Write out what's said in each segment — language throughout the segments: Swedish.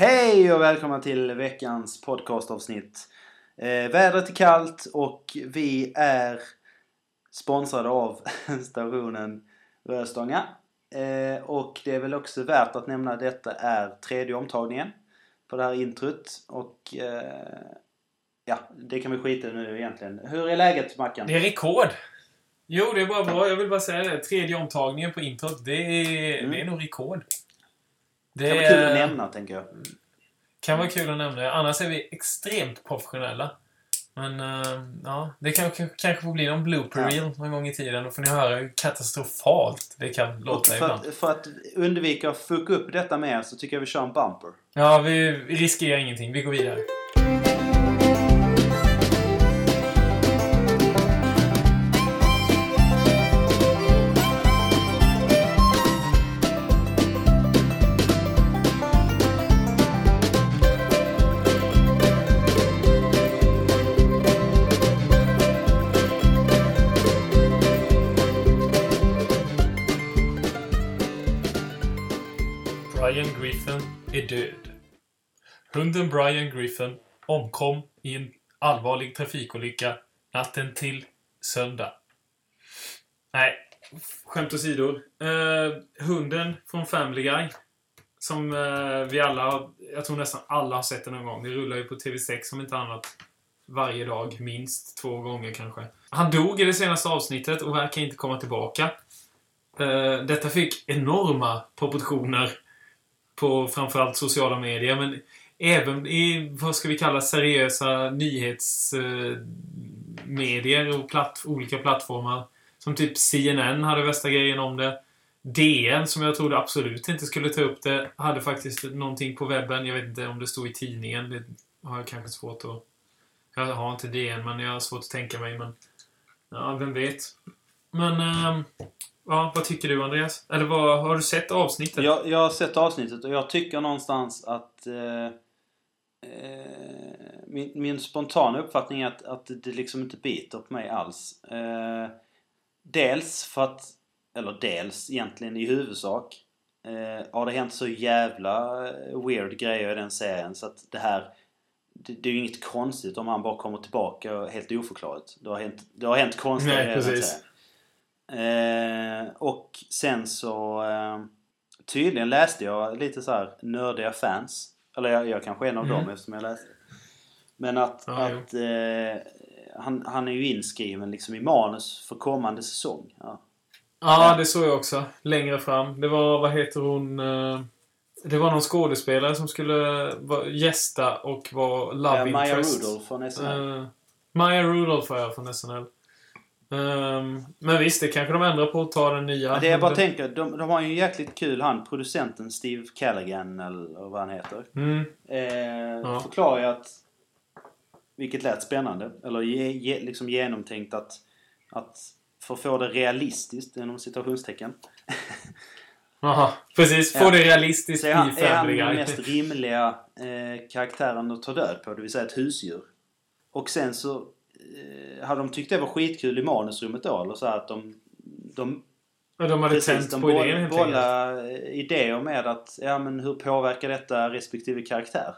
Hej och välkomna till veckans podcastavsnitt. Eh, vädret är kallt och vi är sponsrade av stationen Röstånga. Eh, och det är väl också värt att nämna att detta är tredje omtagningen på det här introt. Och eh, ja, det kan vi skita i nu egentligen. Hur är läget Mackan? Det är rekord! Jo, det är bara bra. Jag vill bara säga det. Tredje omtagningen på introt, det är, Mm. det är nog rekord. Det kan vara kul att nämna tänker jag. kan vara kul att nämna. Annars är vi extremt professionella. Men eh, ja, det kan, kanske får bli någon blooper Ja. reel någon gång i tiden. Då får ni höra hur katastrofalt det kan låta för ibland. att, för att undvika att fucka upp detta mer så tycker jag vi kör en bumper. Ja, vi riskerar ingenting. Vi går vidare. Brian Griffin är död. Hunden Brian Griffin omkom i en allvarlig trafikolycka natten till söndag. Nej, skämt åsido. Eh, hunden från Family Guy. Som eh, vi alla, jag tror nästan alla har sett den någon gång. Det rullar ju på TV6 om inte annat. Varje dag, minst två gånger kanske. Han dog i det senaste avsnittet och verkar inte komma tillbaka. Eh, detta fick enorma proportioner på framförallt sociala medier, men även i, vad ska vi kalla seriösa nyhetsmedier och platt, olika plattformar. Som typ CNN hade värsta grejen om det. DN, som jag trodde absolut inte skulle ta upp det, hade faktiskt någonting på webben. Jag vet inte om det stod i tidningen. Det har jag kanske svårt att... Jag har inte DN, men jag har svårt att tänka mig. Men ja, vem vet. Men... Eh, ja, vad tycker du, Andreas? Eller vad, har du sett avsnittet? Jag, jag har sett avsnittet och jag tycker någonstans att eh, eh, min, min spontana uppfattning är att, att det liksom inte biter på mig alls. Eh, dels för att, eller dels egentligen i huvudsak, eh, har det hänt så jävla weird grejer i den serien så att det här det, det är ju inget konstigt om han bara kommer tillbaka helt oförklarligt. Det har hänt, det har hänt konstiga Nej, grejer precis. Eh, och sen så eh, tydligen läste jag lite så här nördiga fans. Eller jag, jag kanske är en av Mm. dem eftersom jag läste. Men att, Ja, att eh, han, han är ju inskriven liksom i manus för kommande säsong. Ja. Ja, det såg jag också. Längre fram. Det var, vad heter hon? eh, Det var någon skådespelare som skulle gästa och vara love Eh, Maya interest. Rudolph från SNL. Eh, Maya Rudolph var jag från SNL. Ehm, men visst, det kanske de ändrar på att ta den nya. Men det jag bara tänker, de, de har ju jäkligt kul han, producenten Steve Callaghan eller vad han heter. Mm, Eh, Ja. Förklarar ju att, vilket lät spännande, eller ge, ge, liksom genomtänkt att, att för att få det realistiskt, inom citationstecken, Aha, precis. Få Ja. det realistiskt så är han, i är han Family den Guy. mest rimliga eh, karaktären att ta död på, det vill säga ett husdjur. Och sen så hade de tyckt det var skitkul i manusrummet då, eller så att de, de Ja, de hade Precis, tänt på boll- idén bollar eh, idéer med att, ja men hur påverkar detta respektive karaktär?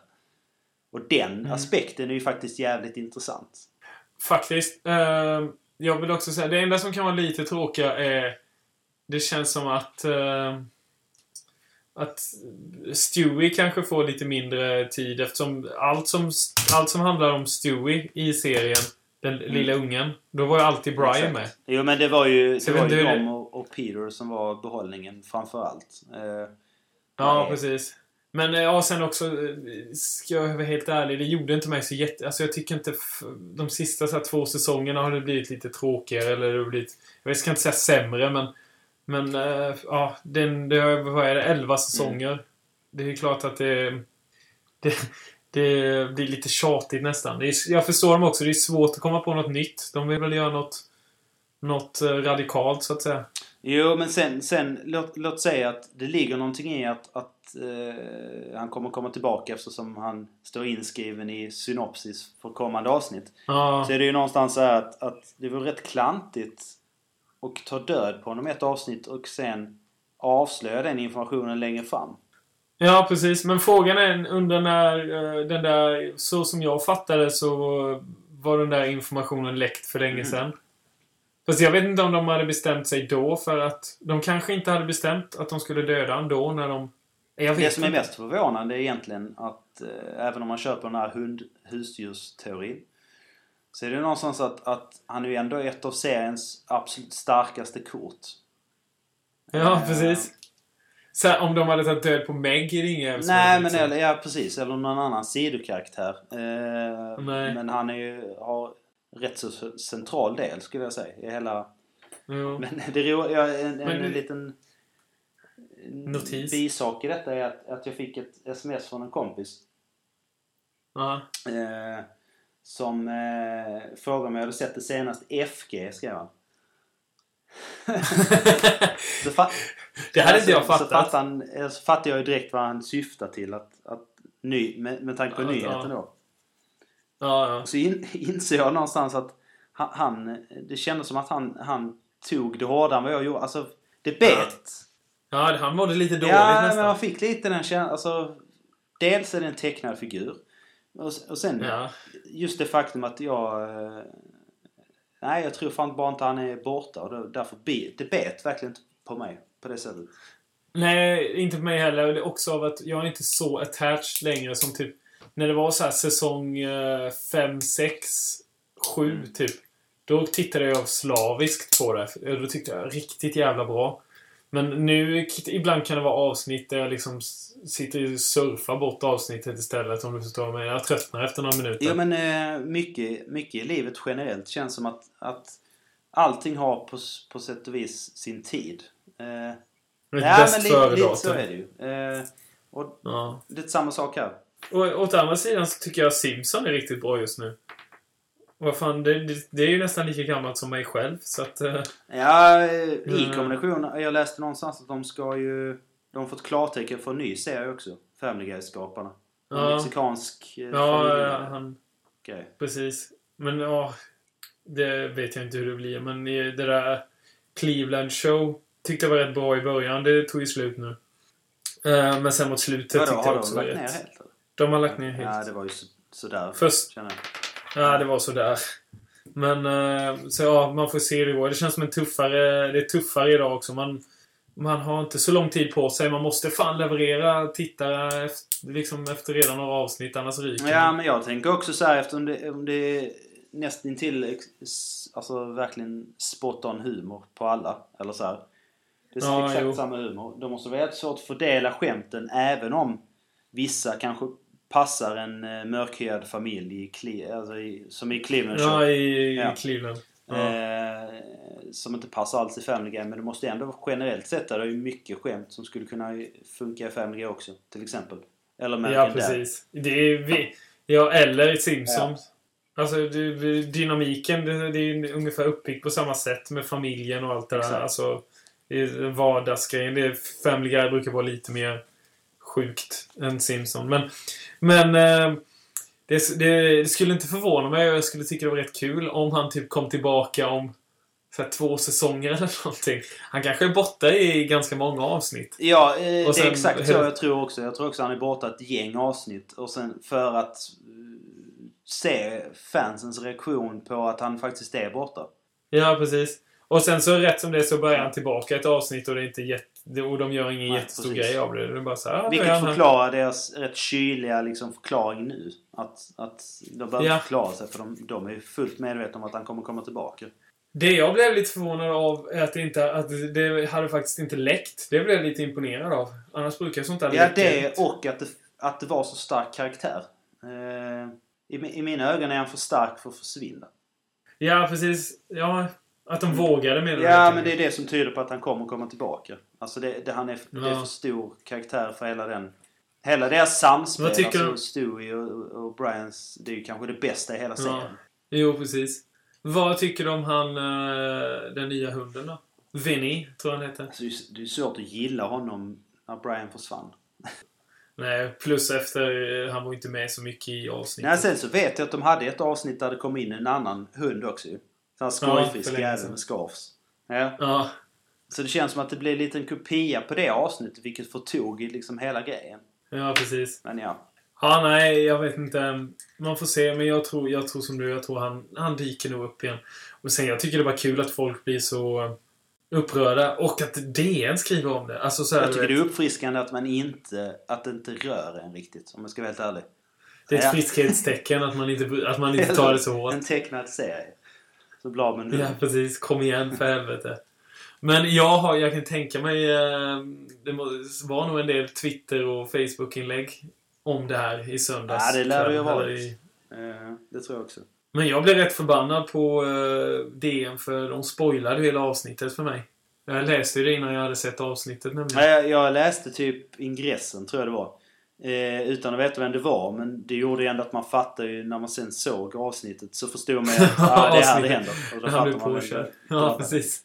Och den Mm. aspekten är ju faktiskt jävligt intressant. Faktiskt. Ehm, jag vill också säga, det enda som kan vara lite tråkiga är... Det känns som att... ehm, att Stewie kanske får lite mindre tid eftersom allt som, allt som handlar om Stewie i serien, den lilla ungen, då var ju alltid Brian Mm. Exakt. med. Jo men det var ju, Så det var ju inte hur de det- och, och Peter som var behållningen framför allt. Eh, Ja, Nej. precis. Men eh, ja, sen också, eh, ska jag vara helt ärlig, det gjorde inte mig så jätte... Alltså jag tycker inte... De sista så två säsongerna har det blivit lite tråkigare, eller det har blivit... Jag ska inte säga sämre, men... Men eh, ja, den, det har, det, 11 säsonger. Det är klart att det, det... Det blir lite tjatigt nästan. Är, jag förstår dem också, det är svårt att komma på något nytt. De vill väl göra något... Något eh, radikalt, så att säga. Jo men sen, sen låt, låt säga att det ligger någonting i att, att eh, han kommer komma tillbaka eftersom han står inskriven i synopsis för kommande avsnitt. Ja, Så är det ju någonstans så här att, att det var rätt klantigt att ta död på honom i ett avsnitt och sen avslöja den informationen längre fram. Ja, precis. Men frågan är under när eh, den där... Så som jag fattade så var den där informationen läckt för länge Mm. sedan. Fast jag vet inte om de hade bestämt sig då för att... De kanske inte hade bestämt att de skulle döda honom då när de... Jag vet Det som är inte. mest förvånande är egentligen att eh, även om man köper den här hund husdjursteorin så är det någonstans att, att han är ju ändå ett av seriens absolut starkaste kort. Ja, precis. Så om de hade tagit död på Meg inga som Nej men liksom- eller, ja precis, eller någon annan sidokaraktär. Eh, men han är ju, har rätt så central del skulle jag säga i hela... Jo. Men det ro, ja, en, en, Men- en liten Notis. bisak i detta är att, att jag fick ett sms från en kompis Ja. Eh, som eh, frågade om jag hade sett det senaste FG, skrev han. så fa- det hade inte jag Så fattat. fattade, han, eh, så fattade jag ju direkt vad han syftar till. Att, att ny, med, med tanke på Ja, nyheten ja. då. Ja, ja. Så in, inser jag någonstans att han, han, det kändes som att han, han tog det hårdare än vad jag gjorde. Alltså, det bet. Ja, han mådde lite dåligt Ja, nästan. men man fick lite den känslan. Alltså, dels är det en tecknad figur. Och, och sen Ja. just det faktum att jag... eh, Nej, jag tror fan bara inte han är borta. Och därför be, det bet verkligen inte på mig på det sättet. Nej, inte på mig heller. Det är också av att jag är inte så attached längre som typ när det var så här säsong 5, 6, 7 typ. Då tittade jag slaviskt på det. Då tyckte jag riktigt jävla bra. Men nu, ibland kan det vara avsnitt där jag liksom sitter och surfar bort avsnittet istället om du förstår mig. Jag tröttnar efter några minuter. Jo men eh, mycket, mycket i livet generellt känns som att, att allting har på, på sätt och vis sin tid. Eh, bäst men lite, lite så är det ju. Eh, och Ja. det är samma sak här. Och åt andra sidan så tycker jag Simpson är riktigt bra just nu. Vad fan, det, det, det är ju nästan lika gammalt som mig själv, så att... eh, Ja, eh, i Mm. kombination. Jag läste någonstans att de ska ju... De har fått klartecken för en ny serie också. Family Guy-skaparna. Ja. mexikansk eh, Ja, familjegrej. han... Grej. Precis. Men ja... Det vet jag inte hur det blir, men i det där Cleveland Show tyckte jag var rätt bra i början. Det tog ju slut nu. Eh, Men sen mot slutet Vadå, tyckte har jag också de var lagt ner rätt... helt? eller? De har lagt ner helt. Ja, det var ju så, sådär. Först... Ja, det var sådär. Men eh, så ja, man får se det går. Det känns som en tuffare... Det är tuffare idag också. Man, man har inte så lång tid på sig. Man måste fan leverera tittare efter, liksom efter redan några avsnitt, annars ryker Ja, men jag tänker också så här eftersom det, om det är nästan till ex- alltså verkligen spot on humor på alla. Eller så här. Det är Ja, exakt jo. samma humor. Då måste vara svårt att fördela skämten även om vissa kanske passar en uh, mörkhyad familj i, Cle- alltså i, som i Cleveland. Ja, i, Ja. i Cleveland. Ja. Eh, som inte passar alls i Family Guy. Men det måste ändå generellt sett det är ju mycket skämt som skulle kunna funka i Family Guy också. Till exempel. Eller ja, American Dad. precis. Det är vi. Ja, eller Simpsons. Alltså, det, dynamiken, det, det är ungefär uppbyggt på samma sätt med familjen och allt det där. Exakt. Alltså, det är vardagsgrejen. Det är, Family Guy brukar vara lite mer sjukt än Simpson. Men, men eh, det, det, det skulle inte förvåna mig. Jag skulle tycka det var rätt kul om han typ kom tillbaka om så här, två säsonger eller någonting. Han kanske är borta i ganska många avsnitt. Ja, eh, sen- exakt så jag tror också. Jag tror också han är borta ett gäng avsnitt. Och sen för att eh, se fansens reaktion på att han faktiskt är borta. Ja, precis. Och sen så rätt som det är så börjar han tillbaka ett avsnitt och det är inte jätte, och de gör ingen Nej, jättestor precis. grej av det. Det är bara så här, ah, Vilket han förklarar deras rätt kyliga liksom, förklaring nu. Att, att de behöver Ja. förklara sig för de, de är fullt medvetna om att han kommer komma tillbaka. Det jag blev lite förvånad av är att det, inte, att det hade faktiskt inte läckt. Det blev jag lite imponerad av. Annars brukar sånt där Ja, det ut. och att det, att det var så stark karaktär. Eh, i, I mina ögon är han för stark för att försvinna. Ja, precis. Ja, att de vågade menar. Ja, men det är det som tyder på att han kommer komma tillbaka. Alltså det, det, han är, det är Ja. för stor karaktär för hela den... Hela deras samspel, Vad tycker alltså du? Stewie och, och Brians, det är ju kanske det bästa i hela serien. Ja. Jo, precis. Vad tycker du om han, eh, den nya hunden då? Vinny, tror jag han heter. Alltså, det är- svårt att gilla honom när Brian försvann. Nej, plus efter, eh, han var inte med så mycket i avsnittet. Nej, sen så vet jag att de hade ett avsnitt där det kom in en annan hund också. Sån skojfisk länge jävel med scarfs. Ja. Ja, Så det känns som att det lite en kopia på det avsnittet vilket förtog liksom hela grejen. Ja, precis. Men ja. Ja, nej, jag vet inte. Man får se, men jag tror, jag tror som du, jag tror han, han dyker nog upp igen. Och sen, jag tycker det var kul att folk blir så upprörda och att DN skriver om det. Alltså så här, Jag tycker du det vet, är uppfriskande att man inte, att det inte rör en riktigt. Om jag ska vara helt ärlig. det är ett Ja. friskhetstecken att man inte, att man inte tar det så hårt. En tecknad serie. Så bra men nu. Ja, precis. Kom igen för helvete. Men jag har, jag kan tänka mig, eh, det var nog en del Twitter och Facebook-inlägg om det här i söndags. Ja, det lär det ju ha varit. i- Eh, det tror jag också. Men jag blev rätt förbannad på uh, DN för de spoilade hela avsnittet för mig. Jag läste ju det innan jag hade sett avsnittet nämligen. Jag, jag läste typ ingressen, tror jag det var. Eh, utan att veta vem det var. Men det gjorde ju ändå att man fattade ju när man sen såg avsnittet så förstod man ju att ah, det är här det händer. Och då Han blev fattar man. Ja, precis.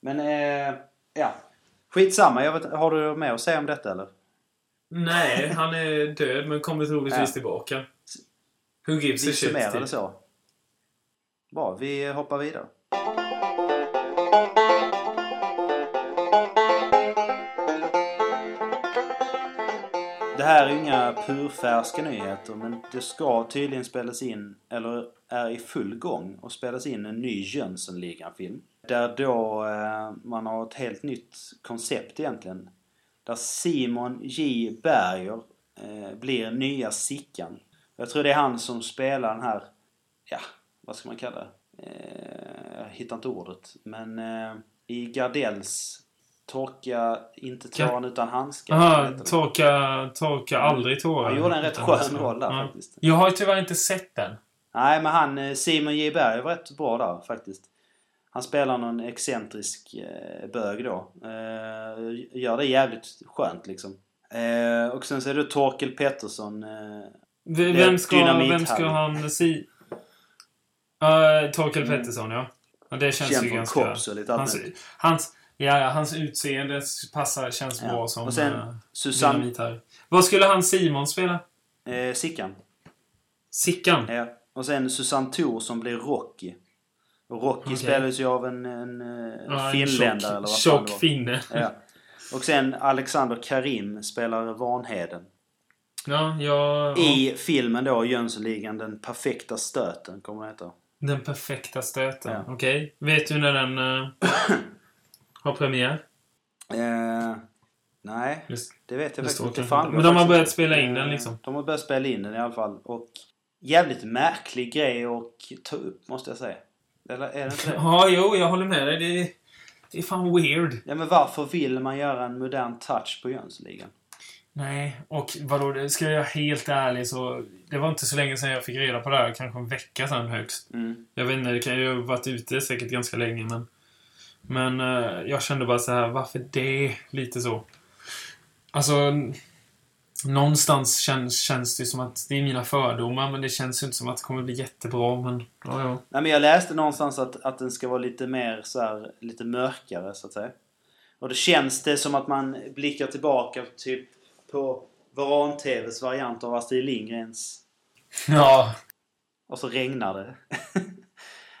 Men eh, ja. Skitsamma. Jag vet, har du mer att säga om detta eller? Nej, han är död men kommer troligtvis Ja. tillbaka. Who gives Vi a shit? summerar typ. det så. Bra, vi hoppar vidare. Det här är inga purfärska nyheter men det ska tydligen spelas in, eller är i full gång, och spelas in en ny Jönssonligan-film. Där då eh, man har ett helt nytt koncept egentligen. Där Simon J. Berger eh, blir nya Sickan. Jag tror det är han som spelar den här, ja, vad ska man kalla det? Eh, jag hittar inte ordet. Men eh, i Gardells Torka inte tåren utan handskar. Aha, torka, torka aldrig tårar. Han gjorde en rätt skön roll där Ja. faktiskt. Jag har ju tyvärr inte sett den. Nej, men han, eh, Simon J. Berg var rätt bra där faktiskt. Han spelar någon excentrisk eh, bög då. Eh, gör det jävligt skönt liksom. Eh, och sen så är det Torkel Pettersson. Eh, Vem ska, vem ska han si... Uh, Torkel Mm. Pettersson, ja. ja. Det känns känd ju ganska... Kops och lite allt Hans, hans, ja, ja, hans utseende passar, känns Ja. bra som Och sen eh, Susanne här. Vad skulle han Simon spela? eh, Sickan. Sickan? Ja. Och sen Susanne Thor som blir Rocky. Och Rocky Okej. spelas ju av en, en, eh, Ja, en finländare tjock, eller vad Tjock finne. Ja. Och sen Alexander Karim spelar Vanheden. Ja, ja, I filmen då, Jönssonligan, Den perfekta stöten, kommer den heta. Den perfekta stöten. Ja. Okej. Vet du när den eh, har premiär? Eh, nej, Just. det vet jag Det faktiskt inte. Fan. Men de har börjat spela in den, liksom. De har börjat spela in den i alla fall. Och jävligt märklig grej att ta upp, måste jag säga. Eller är det inte det? Ja, jo, jag håller med dig. Det är, det är fan weird. Ja, men varför vill man göra en modern touch på Jönssonligan? Nej, och vadå, ska jag vara helt ärlig så... Det var inte så länge sedan jag fick reda på det här. Kanske en vecka sedan högst. Mm. Jag vet inte, det kan ju ha varit ute säkert ganska länge men... Men eh, jag kände bara så här, varför det? Lite så. Alltså... Någonstans känns, känns det som att det är mina fördomar men det känns ju inte som att det kommer bli jättebra men... Ja, ja. Nej, men jag läste någonstans att, att den ska vara lite mer så här, lite mörkare så att säga. Och då känns det som att man blickar tillbaka typ på Varan-TVs variant av Astrid Lindgrens Ja, Och så regnar det.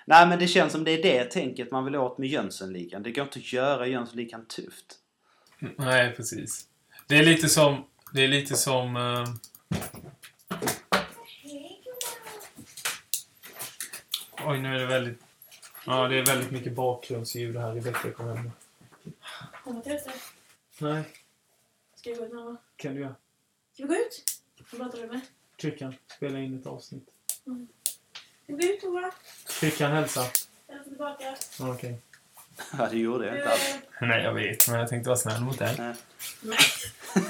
Nej men det känns som det är det tänket man vill åt med Jönssonligan. Det går inte att göra Jönssonligan tufft. nej precis. Det är lite som... Det är lite som... eh, Oj, nu är det väldigt... Ja, det är väldigt mycket bakgrundsljud här. Rebecka kom hem. Kommer inte ut det. Nej, Ska jag gå ut mamma? kan du göra? Ska vi gå ut? Vem pratar du med? Kryckan, spela in ett avsnitt. Vi gå ut Tora? Kryckan, hälsa. Jag är tillbaka. Ja, Okej. Ja det gjorde jag inte alls. Eh, Nej, jag vet, men jag tänkte vara snäll mot dig. Nej. Nej.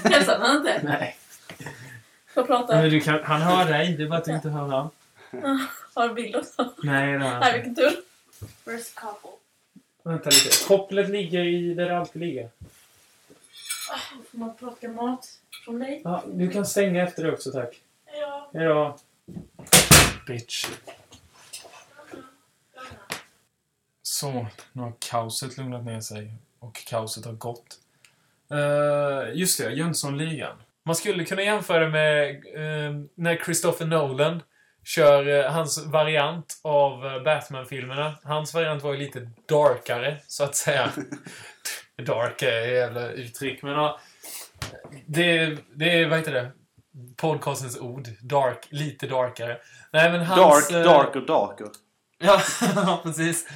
Hälsar han inte? Nej. Får prata? Men du kan, han hör dig, det är bara att du inte hör han. Har du bild också? Nej, det har Nej, han vilken tur. Where's couple? Vänta lite. Kopplet ligger i där det alltid ligger. Ah, Får man plocka mat från dig? Ja, du kan stänga efter det också, tack. Ja. Hejdå. Bitch. Så, nu har kaoset lugnat ner sig. Och kaoset har gått. Uh, just det, Jönssonligan. Man skulle kunna jämföra med eh, när Christopher Nolan kör eh, hans variant av Batman-filmerna. Hans variant var ju lite darkare, så att säga. Dark är jävla uttryck, men ja. det, det är, vad heter det? Podcastens ord. Dark. Lite darkare. Nej, men hans... Dark, dark och darker. Ja, precis.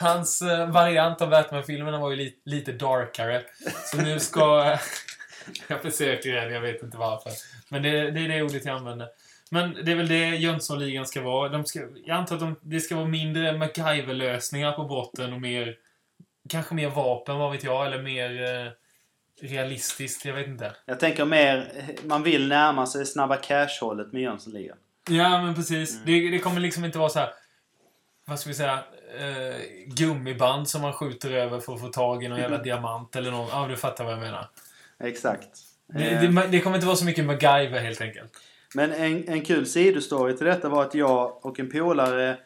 Hans eh, variant av Batman-filmerna var ju li lite darkare. Så nu ska... jag försöker igen, jag vet inte varför. Men det, det är det ordet jag använder. Men det är väl det Jönssonligan ska vara. De ska, jag antar att de, det ska vara mindre MacGyver-lösningar på brotten och mer... Kanske mer vapen, vad vet jag, eller mer eh, realistiskt, jag vet inte. Jag tänker mer, man vill närma sig snabba cash-hållet med Jönssonligan. Ja, men precis. Det, det kommer liksom inte vara så här. Vad ska vi säga? Eh, gummiband som man skjuter över för att få tag i någon jävla diamant eller någon. Ja, du fattar vad jag menar. Exakt. Det, Eh, det, det kommer inte vara så mycket MacGyver helt enkelt. Men en, en kul sidostory till detta var att jag och en polare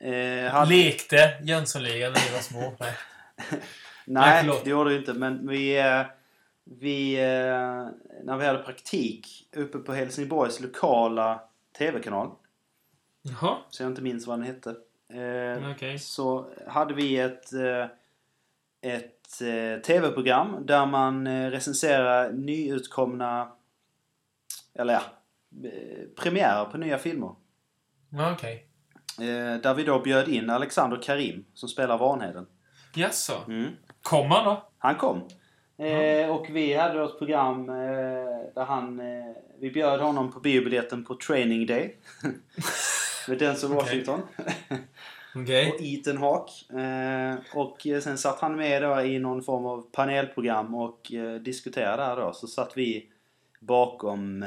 eh, hade... Lekte Jönssonligan när vi var små. Nej. Nej, det gjorde vi inte. Men vi... eh, vi eh, när vi hade praktik uppe på Helsingborgs lokala TV-kanal, Jaha, så jag inte minns vad den hette. Eh, okej. så hade vi ett, eh, ett eh, TV-program där man eh, recenserar nyutkomna, eller ja, premiärer på nya filmer. Eh, där vi då bjöd in Alexander Karim som spelar Vanheden. Jaså? Mm. Kom han då? Han kom. Eh, och vi hade då ett program eh, där han... Eh, vi bjöd honom på biobiljetten på Training Day. Med Denzel. Washington. Okej. och Ethan Hawke. Eh, och eh, sen satt han med då i någon form av panelprogram och eh, diskuterade där då. Så satt vi bakom...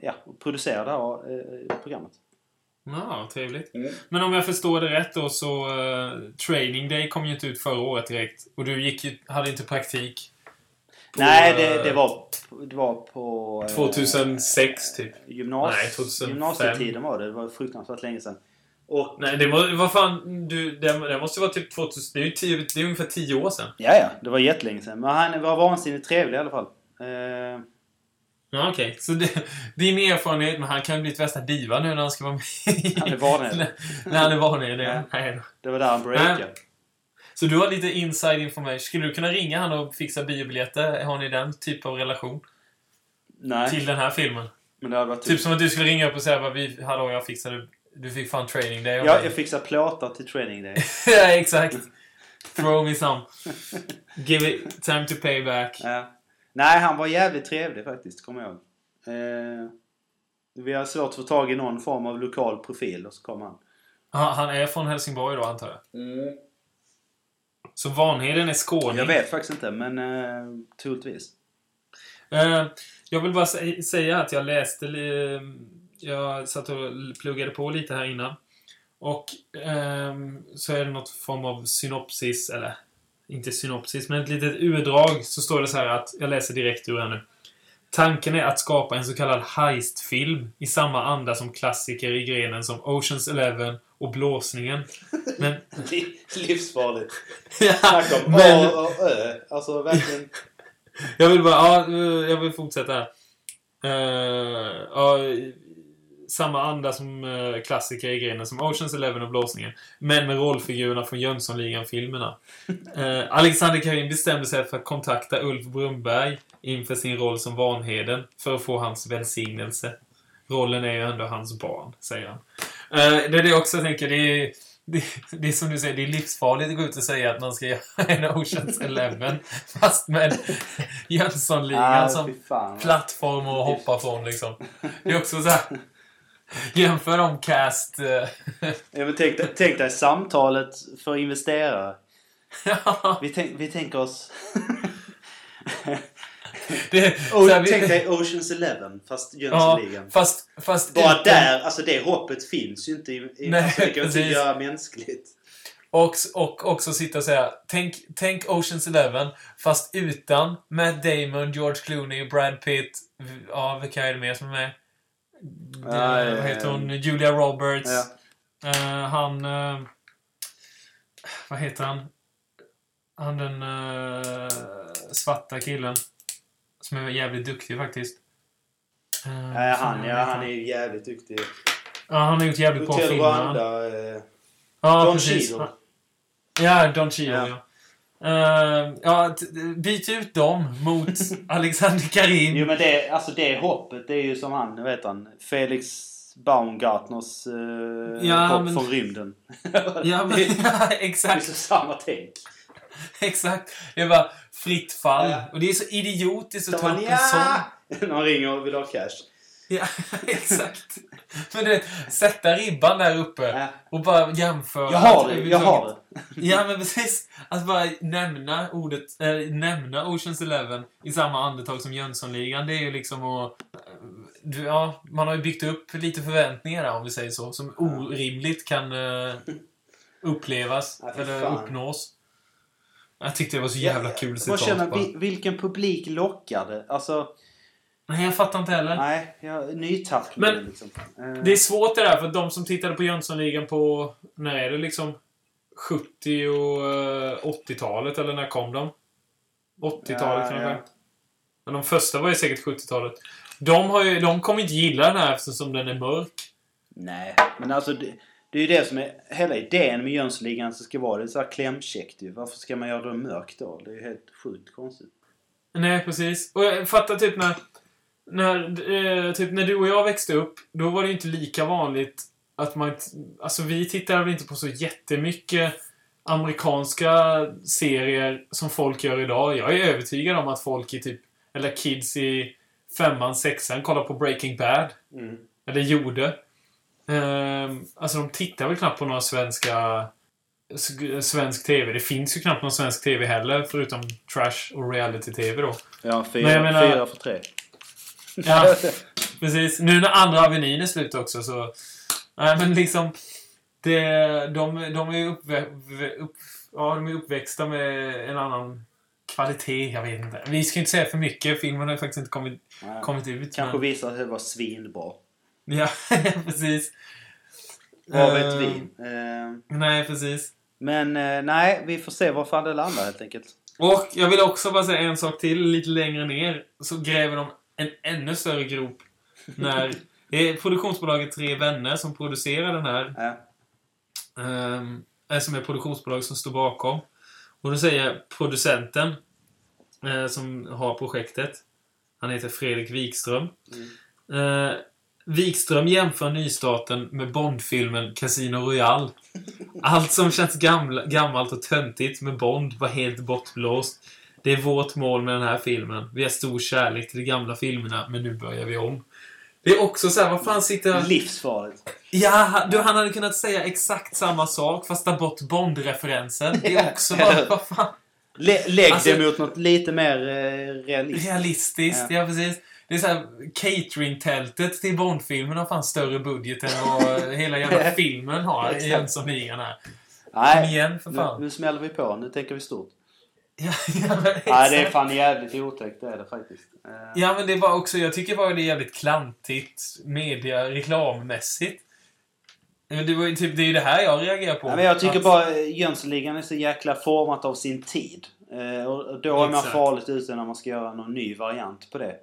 Ja, och producerade programmet. Ja, trevligt. Mm. Men om jag förstår det rätt då så... eh, Training Day kom ju inte ut förra året direkt. Och du gick ju, hade inte praktik. Nej, eh, det, det, var, det var på... eh, 2006 typ. Gymnas Nej, 2005. Gymnasietiden var det. Det var fruktansvärt länge sedan. Och... Nej, det var... Vad fan? Du, det, det måste vara typ 2000... Det är ju tio, det är ungefär 10 år sedan. Ja, ja. Det var jättelänge sedan. Men han var vansinnigt trevlig i alla fall. Eh, Ja, okej. Så det, din erfarenhet, men han kan ju bli ett värsta diva nu när han ska vara med i- Han är vanlig. när, när han är vanlig. Det, Ja. nej då. det var där han breakade. Så du har lite inside information. Skulle du kunna ringa han och fixa biobiljetter? Har ni den typ av relation? Nej, Till den här filmen? men det hade varit Typ som att du skulle ringa upp och säga bara, vi, hallå jag fixade... Du fick fan training day. Ja, jag fixar plåtar till training day. ja, exakt. Throw me some. Give it time to pay back. Ja. Nej, han var jävligt trevlig faktiskt, kommer jag ihåg. Eh, vi har svårt att få tag i någon form av lokal profil och så kom han. Ja, han är från Helsingborg då, antar jag. Så Vanheden är skåning. Jag vet faktiskt inte, men eh, troligtvis. Eh, jag vill bara sä- säga att jag läste... li- Jag satt och pluggade på lite här innan. Och ehm, så är det något form av synopsis, eller inte synopsis, men ett litet urdrag. Så står det så här att, jag läser direkt ur här nu. Tanken är att skapa en så kallad heistfilm i samma anda som klassiker i grenen som Oceans Eleven och Blåsningen. Men... Livsfarligt. ja, Snacka om men- Ö och Ö. Alltså verkligen. Jag vill bara, ja, jag vill fortsätta. Eh, ja, samma anda som uh, klassiker i grenen som Oceans Eleven och Blåsningen. Men med rollfigurerna från Jönssonligan-filmerna. Eh, Alexander Karin bestämde sig för att kontakta Ulf Brumberg inför sin roll som Vanheden för att få hans välsignelse. Rollen är ju ändå hans barn, säger han. Eh, det är det jag också tänker, det är, det, det är som du säger, det är livsfarligt att gå ut och säga att man ska göra en Oceans Eleven fast med Jönssonligan Ah, som plattform att hoppa från liksom. Det är också så här. Jämför de cast... eh, Ja, men tänk, tänk dig samtalet för investerare. Vi, tänk, vi tänker oss... det, så Oh, här, vi- tänk dig Oceans Eleven fast Ja, Jönssonligan. fast, fast Bara utan- där, alltså det hoppet finns ju inte i... i Nej, alltså, det kan inte göra mänskligt. Och, och också sitta och säga tänk, tänk Oceans Eleven fast utan Matt Damon, George Clooney, Brad Pitt. Ja, vilka är det mer som är med? Ja, Eh, ja, Vad heter ja. hon? Julia Roberts. Ja. Eh, han... eh, vad heter han? Han den eh, svarta killen. Som är jävligt duktig faktiskt. Uh, Nej, han, ja, han är ju jävligt duktig. Ja, han har gjort jävligt bra filmer. Rwanda. Eh, Ja, Don precis. Cheadle. Ja, Don Cheadle, Ja. ja. Eh, ja, byt ut dem mot Alexander Karim. Jo men det, alltså det hoppet det är ju som han, vet han, Felix Baumgartners eh, Ja, hopp men- från rymden. Ja, men, ja, det är exakt. samma tänk. Exakt. Det bara fritt fall. Ja. Och det är så idiotiskt att ta upp en sån. Någon ringer och vill ha cash. Ja, exakt. Men du vet, sätta ribban där uppe och bara jämföra. Jag har det, jag har det. Ja, men precis. Att bara nämna ordet, äh, nämna Oceans Eleven i samma andetag som Jönssonligan, det är ju liksom att... eh, du- Ja, man har ju byggt upp lite förväntningar där, om vi säger så, som orimligt kan eh, upplevas Ja, eller uppnås. Jag tyckte det var så jävla kul citat känner, vi- vilken publik lockade? Alltså, Nej, jag fattar inte heller. nej, jag nytappning Men- liksom. Eh, Det är svårt det där, för de som tittade på Jönssonligan på... När är det liksom? 70 och eh, 80-talet, eller när kom de? 80-talet Ja, kanske? ja. Men de första var ju säkert 70-talet. De, har ju, de kommer inte gilla den här eftersom den är mörk. Nej, men alltså det, det är ju det som är hela idén med Jönssonligan så ska vara. Det är så här klämkäckt ju. Varför ska man göra det mörkt då? Det är ju helt sjukt konstigt. Nej, precis. Och jag fattar typ när... När, eh, typ när du och jag växte upp, då var det ju inte lika vanligt att man... Alltså vi tittade väl inte på så jättemycket amerikanska serier som folk gör idag. Jag är övertygad om att folk i typ... Eller kids i femman, sexan kollar på Breaking Bad. Mm. Eller gjorde. Ehm, alltså de tittar väl knappt på några svenska... Svensk TV. Det finns ju knappt någon svensk TV heller, förutom trash och reality-TV då. Ja, fyra, Men jag menar- fyra för tre. Ja, precis. Nu när andra avenyn är slut också så... Nej, men liksom... Det, de, de är ju uppvä upp, ja, de är uppväxta med en annan kvalitet. Jag vet inte. Vi ska inte säga för mycket. Filmen har faktiskt inte kommit, Nej. kommit ut. Kanske men- visar att det var svinbra. Ja, precis. Vad vet Eh, vi? Eh, Nej, precis. men eh, nej, vi får se var fan det landar helt enkelt. Och jag vill också bara säga en sak till. Lite längre ner så gräver de en ännu större grop. När det är produktionsbolaget Tre Vänner som producerar den här. Ja. Um, som är produktionsbolag som står bakom. Och då säger producenten eh, som har projektet. Han heter Fredrik Wikström. Eh, Wikström jämför nystarten med Bondfilmen Casino Royale. Allt som känns gamla, gammalt och töntigt med Bond var helt bortblåst. Det är vårt mål med den här filmen. Vi har stor kärlek till de gamla filmerna, men nu börjar vi om. Det är också så här, vad fan sitter. Livsfarligt. Ja, du, han hade kunnat säga exakt samma sak fast ta bort Bond-referensen. Det är också bara, vad fan, Lä lägg Alltså- det mot något lite mer eh, realistiskt. realistiskt. Ja. Ja, precis. Det är så här, catering-tältet till Bond-filmen har fan större budget än vad hela jävla filmen har i. Jönssonligan här. Kom Nej, igen, för nu, fan. nu smäller vi på. Nu tänker vi stort. Ja, ja, Nej, det är fan jävligt otäckt. Det är det faktiskt. Eh, Ja, men det bara också, jag tycker bara det är jävligt klantigt media reklammässigt. Men Det, var ju typ, det är ju det här jag reagerar på. Ja, men jag tycker Att- bara eh, Jönssonligan är så jäkla format av sin tid. Eh, och då är man Exakt. farligt ute när man ska göra någon ny variant på det.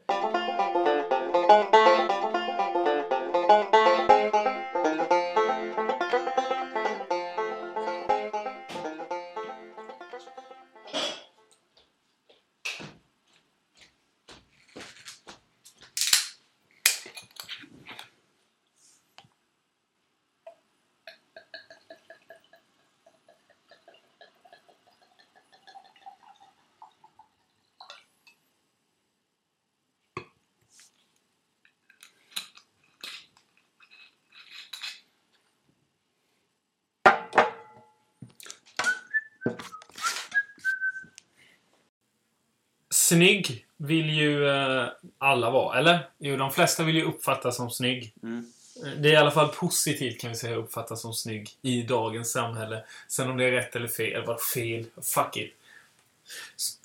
Snygg vill ju eh, alla vara, eller? Jo, de flesta vill ju uppfattas som snygg. Mm. Det är i alla fall positivt kan vi säga, uppfattas som snygg i dagens samhälle. Sen om det är rätt eller fel, bara fel. Fuck it.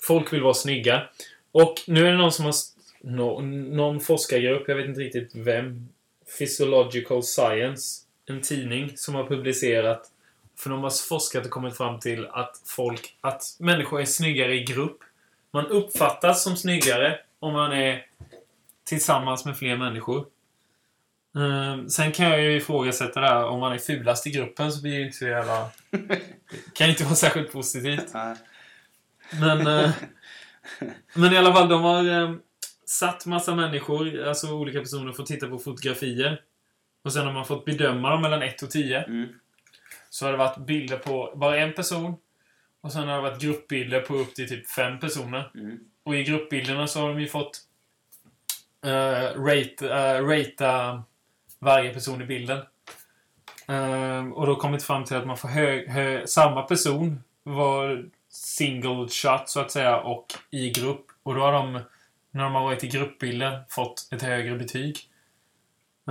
Folk vill vara snygga. Och nu är det någon som har... Nå, någon forskargrupp, jag vet inte riktigt vem. Physiological Science. En tidning som har publicerat... För de har forskat och kommit fram till att folk... Att människor är snyggare i grupp. Man uppfattas som snyggare om man är tillsammans med fler människor. Ehm, sen kan jag ju ifrågasätta det här, om man är fulast i gruppen så blir det inte så jävla... Kan inte vara särskilt positivt. Men, eh, men i alla fall, de har eh, satt massa människor, alltså olika personer, att titta på fotografier. Och sen har man fått bedöma dem mellan 1 och 10. Mm. Så har det varit bilder på bara en person. Och sen har det varit gruppbilder på upp till typ fem personer. Mm. Och i gruppbilderna så har de ju fått uh, rate, uh, ratea varje person i bilden. Ehm, och då kommit fram till att man får hö, hö, samma person var single shot så att säga och i grupp. Och då har de, när de har varit i gruppbilder, fått ett högre betyg.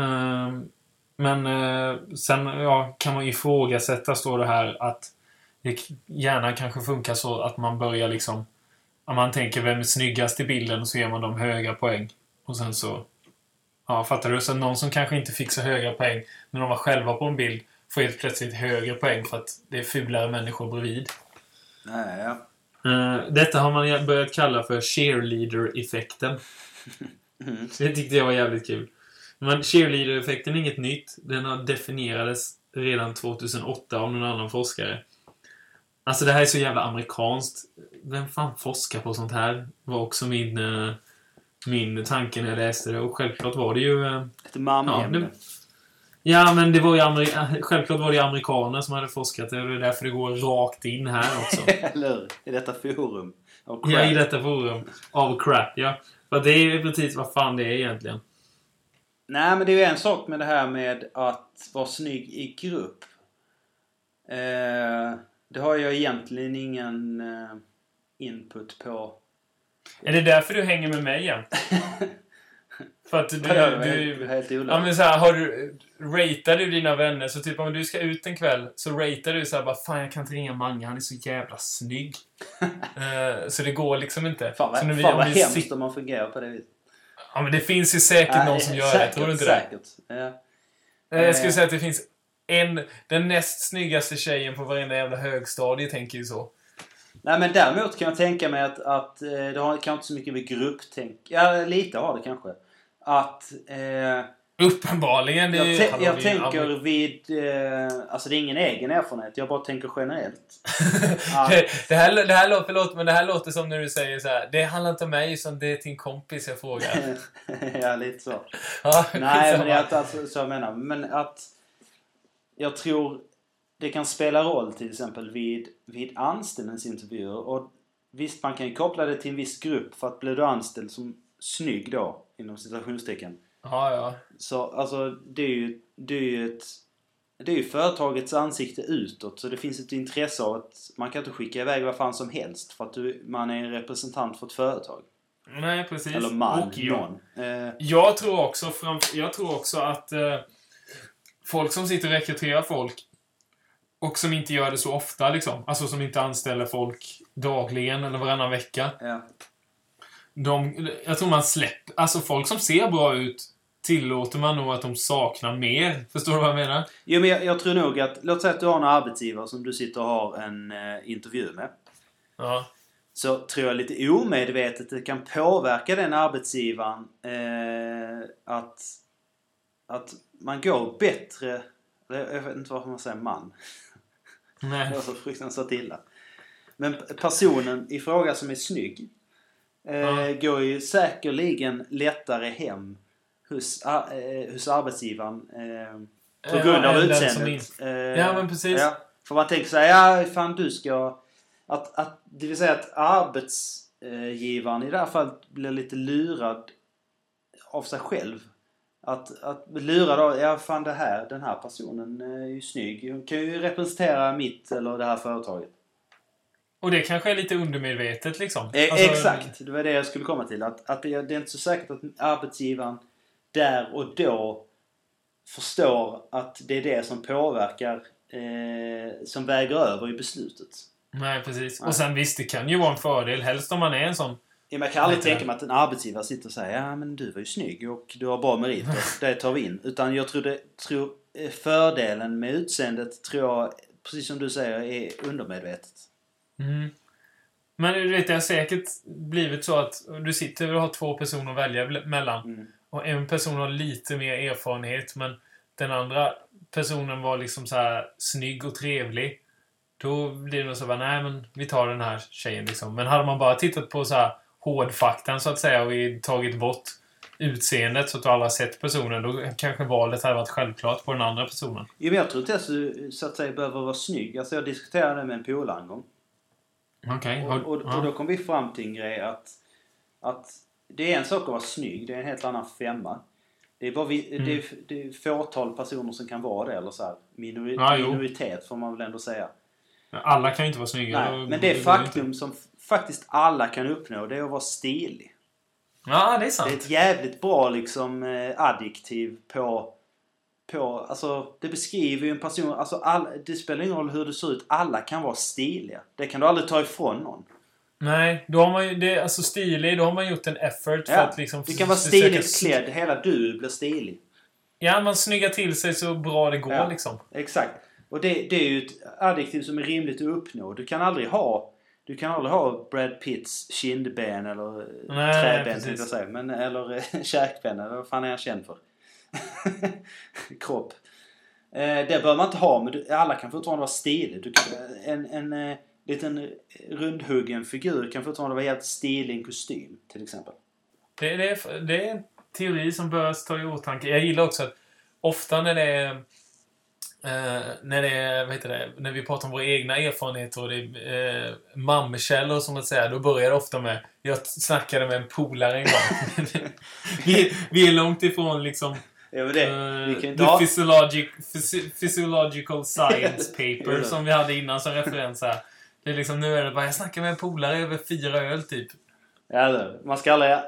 Ehm, men eh, sen ja, kan man ifrågasätta, står det här, att gärna kanske funkar så att man börjar liksom... Om man tänker vem är snyggast i bilden så ger man dem höga poäng. Och sen så... Ja, fattar du? Så någon som kanske inte fick så höga poäng när de var själva på en bild får helt plötsligt högre poäng för att det är fulare människor bredvid. Nej, ja. Eh, detta har man börjat kalla för cheerleader-effekten. Mm. Det tyckte jag var jävligt kul. Men cheerleader-effekten är inget nytt. Den definierades redan 2008 av någon annan forskare. Alltså det här är så jävla amerikanskt. Vem fan forskar på sånt här? Var också min, eh, min tanke när jag läste det. Och självklart var det ju... eh, Ett mammämne. Ja, Ja, men det var ju Ameri- självklart var det amerikaner som hade forskat. Det är därför det går rakt in här också. Eller hur? I detta forum. av Ja, i detta forum. Av crap, ja. För det är ju precis vad fan det är egentligen. Nej, men det är ju en sak med det här med att vara snygg i grupp. Eh, det har jag egentligen ingen eh, input på. Är det därför du hänger med mig jämt? För att du... Det var du helt, ja, men så här, har du... Ratear du dina vänner, så typ om du ska ut en kväll, så ratear du så här bara Fan, jag kan inte ringa Mange, han är så jävla snygg. Eh, så det går liksom inte. Fan så när vad, vi- fan om vad vi hemskt sitter- om man fungerar på det viset. Ja, men det finns ju säkert Nej, någon som gör säkert, det. Tror du inte det? säkert. Ja. Eh, Jag skulle säga att det finns en... Den näst snyggaste tjejen på varenda jävla högstadie tänker ju så. Nej men däremot kan jag tänka mig att, att eh, det har kanske inte så mycket med grupptänk... Ja, lite har det kanske. Att... Eh, Uppenbarligen. Det jag te- jag tänker amerik- vid... Eh, alltså det är ingen egen erfarenhet. Jag bara tänker generellt. Att- det, här, det här låter, förlåt, men det här låter som när du säger så här. Det handlar inte om mig, som det är en kompis jag frågar. ja, lite så. Ja, Nej, men det är alltså, så jag menar. Men att... Jag tror det kan spela roll till exempel vid, vid anställningsintervjuer. Och visst, man kan ju koppla det till en viss grupp. För att blir du anställd som snygg då, inom citationstecken. Ja, ja. Så alltså, det är ju, det är ju ett... Det är ju företagets ansikte utåt, så det finns ett intresse av att man kan inte skicka iväg vad fan som helst för att du, man är en representant för ett företag. Nej, precis. Eller man, Och jag, någon. Eh, jag tror också, framf- jag tror också att eh, folk som sitter och rekryterar folk och som inte gör det så ofta, liksom. Alltså som inte anställer folk dagligen eller varannan vecka. ja. De, jag tror man släpper... Alltså folk som ser bra ut tillåter man nog att de saknar mer. Förstår du vad jag menar? Jo, men jag, jag tror nog att, låt säga att du har en arbetsgivare som du sitter och har en eh, intervju med. Ja. Så tror jag lite omedvetet det kan påverka den arbetsgivaren eh, att, att man går bättre... Jag vet inte varför man säger man. Det Nej. var så fruktansvärt illa. Men personen i fråga som är snygg eh, Ja. går ju säkerligen lättare hem hos, eh, hos arbetsgivaren eh, på Eh, grund av utseendet. Eh, Ja, men precis. Ja, för man tänker så här, ja fan du ska... Att, att, det vill säga att arbetsgivaren i det här fallet blir lite lurad av sig själv. Att, att lura då, ja fan det här, den här personen är ju snygg. Hon kan ju representera mitt eller det här företaget. Och det kanske är lite undermedvetet liksom. E- Alltså, exakt, det var det jag skulle komma till. Att, att det, är inte så säkert att arbetsgivaren där och då förstår att det är det som påverkar, eh, som väger över i beslutet. Nej, precis. Nej. Och sen visst, det kan ju vara en fördel. Helst om man är en sån. Ja, men jag kan aldrig tänka mig att en arbetsgivare sitter och säger ja men du var ju snygg och du har bra meriter, det tar vi in. Utan jag tror, det, tror eh, fördelen med utseendet tror jag, precis som du säger, är undermedvetet. Mm. Men du vet, det har säkert blivit så att du sitter och har två personer att välja mellan. Mm. Och en person har lite mer erfarenhet, men den andra personen var liksom så här snygg och trevlig. Då blir det nog så bara, nej men vi tar den här tjejen liksom. Men hade man bara tittat på så här hårdfaktan så att säga och vi tagit bort utseendet så att du aldrig har sett personen. Då kanske valet hade varit självklart på den andra personen. Jo, jag tror inte ens du så att säga behöver vara snygg. Alltså jag diskuterade det med en polare en gång. Okej. Och, och, och då kom vi fram till en grej att, att det är en sak att vara snygg, det är en helt annan femma. Det är, bara vi, Mm. det, är, det är fåtal personer som kan vara det, eller så här, minori, jo. minoritet får man väl ändå säga. Alla kan ju inte vara snygga. Nej, men det faktum som faktiskt alla kan uppnå, det är att vara stilig. Ja, det är Det är sant. ett jävligt bra liksom eh, adjektiv på... på alltså, det beskriver ju en person. Alltså, all, det spelar ingen roll hur det ser ut. Alla kan vara stiliga. Det kan du aldrig ta ifrån någon. Nej, då har man ju... Det, alltså stilig, då har man gjort en effort för Ja, att liksom... du kan vara stiligt klädd. Hela du blir stilig. Ja, man snyggar till sig så bra det går Ja. liksom. Exakt. Och det, det är ju ett adjektiv som är rimligt att uppnå. Du kan aldrig ha... Du kan aldrig ha Brad Pitts kindben eller eh, Nej, träben tänkte jag säga. Men, eller eh, käkben eller vad fan är han känd för? Kropp. Eh, det bör man inte ha men du, alla kan fortfarande vara stilig. Du kan, en en eh, liten rundhuggen figur kan fortfarande vara helt stilig i en kostym till exempel. Det, det, är, det är en teori som bör ta i åtanke. Jag gillar också att ofta när det är... Eh, när det vad heter det, när vi pratar om våra egna erfarenheter och det är eh, mammekällor som att säga, då börjar det ofta med Jag snackade med en polare en gång. vi, vi är långt ifrån liksom det, vi ju inte the ha... physiologic, phys- physiological science paper som vi hade innan som referens här. Det är liksom, nu är det bara, jag snackar med en polare över fyra öl typ. Ja, det, man ska aldrig...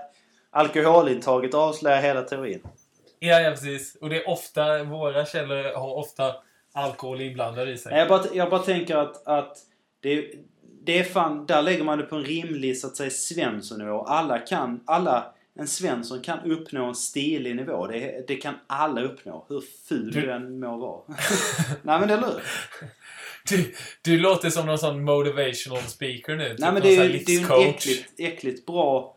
Alkoholintaget avslöjar hela teorin. Ja, ja, precis. Och det är ofta, våra källor har ofta alkohol inblandad i sig. Jag bara, jag bara tänker att, att det, det är fan, där lägger man det på en rimlig så att säga Svensson-nivå. Alla kan, alla, en Svensson kan uppnå en stilig nivå. Det, det kan alla uppnå. Hur ful Du- du än må vara. Nej men är lurt. Du, du låter som någon sån motivational speaker nu. Typ Nej men det är ju äckligt, äckligt bra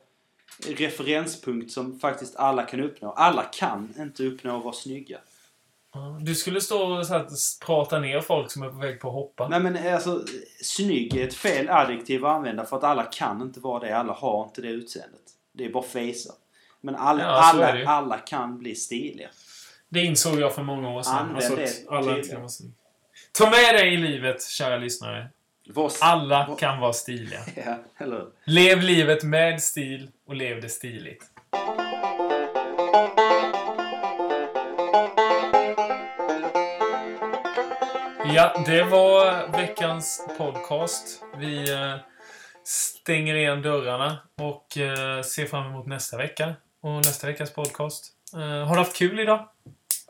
referenspunkt som faktiskt alla kan uppnå. Alla kan inte uppnå att vara snygga. Du skulle stå och så här, prata ner folk som är på väg på att hoppa. Nej men alltså, snygg är ett fel adjektiv att använda för att alla kan inte vara det. Alla har inte det utseendet. Det är bara fejsa. Men alla, Ja, alla, alla kan bli stiliga. Det insåg jag för många år sedan. Använd Alltså, det alla. Ta med dig i livet, kära lyssnare. Var, Alla var- kan vara stiliga. Ja, eller? Lev livet med stil och lev det stiligt. Ja, det var veckans podcast. Vi eh, stänger igen dörrarna och eh, ser fram emot nästa vecka och nästa veckas podcast. Eh, har du haft kul idag?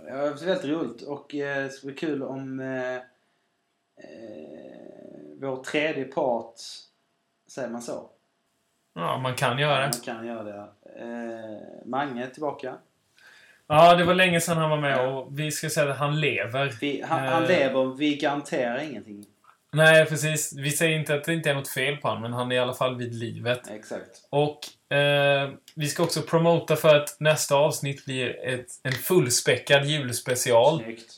Ja, det var väldigt roligt och det skulle bli kul om vår tredje part, säger man så? Ja, man kan göra det. Man kan göra det. Eh, Mange är tillbaka. Ja, det var länge sedan han var med och vi ska säga att han lever. Vi, han, han Eh. lever, vi garanterar ingenting. Nej, precis. Vi säger inte att det inte är något fel på honom, men han är i alla fall vid livet. Exakt. Och eh, vi ska också promota för att nästa avsnitt blir ett, en fullspäckad julspecial. Snyggt.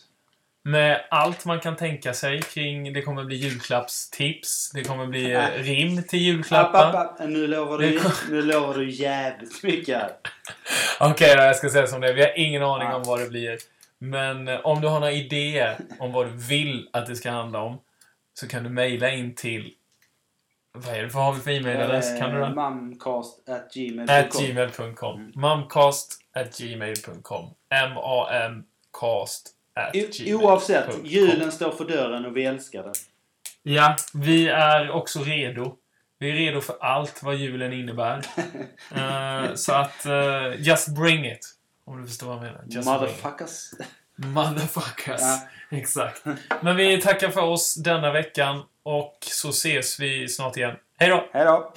Med allt man kan tänka sig kring... Det kommer bli julklappstips. Det kommer bli eh, rim till App, julklappar. app, app. Nu lovar Det du, nu lovar du jävligt mycket. Okej då, jag ska säga som det. Vi har ingen aning om vad det blir. Men eh, om du har några idéer om vad du vill att det ska handla om så kan du mejla in till... Vad är det för har vi för e-mailadress? Kan du den? Mamcast at At gmail.com. gmail.com. Mamcast Oavsett, julen står för dörren och vi älskar den. Ja, vi är också redo. Vi är redo för allt vad julen innebär. Eh, så att, eh, just bring it. Om du förstår vad jag menar. Just. Motherfuckers. Motherfuckers. Ja. Exakt. Men vi tackar för oss denna veckan och så ses vi snart igen. Hej då! Hej då.